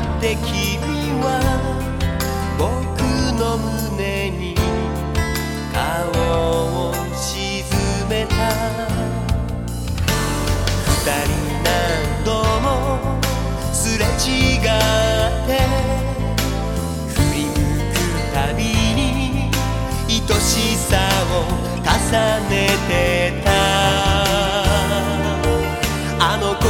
って君は僕の胸に顔を沈めた。二人何度もすれ違って振り向くたびに愛しさを重ねてた。あの頃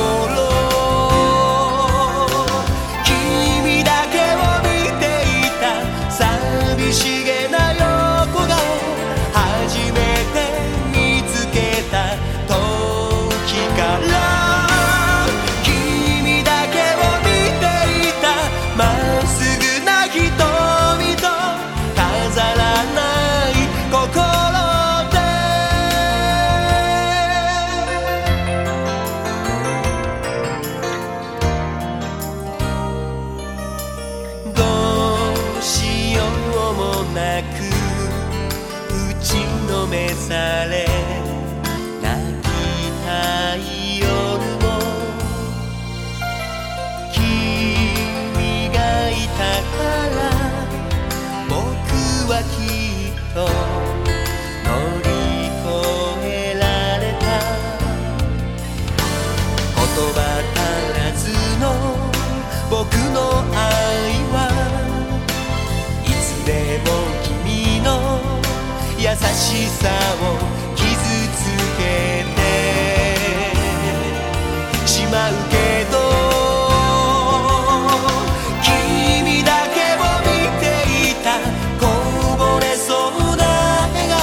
めされ泣きたい夜も君がいたから僕はきっと乗り越えられた。言葉足らずの僕の愛しさを傷つけて。しまうけど君だけを見ていたこぼれそうな笑顔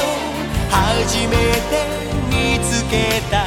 初めて見つけた。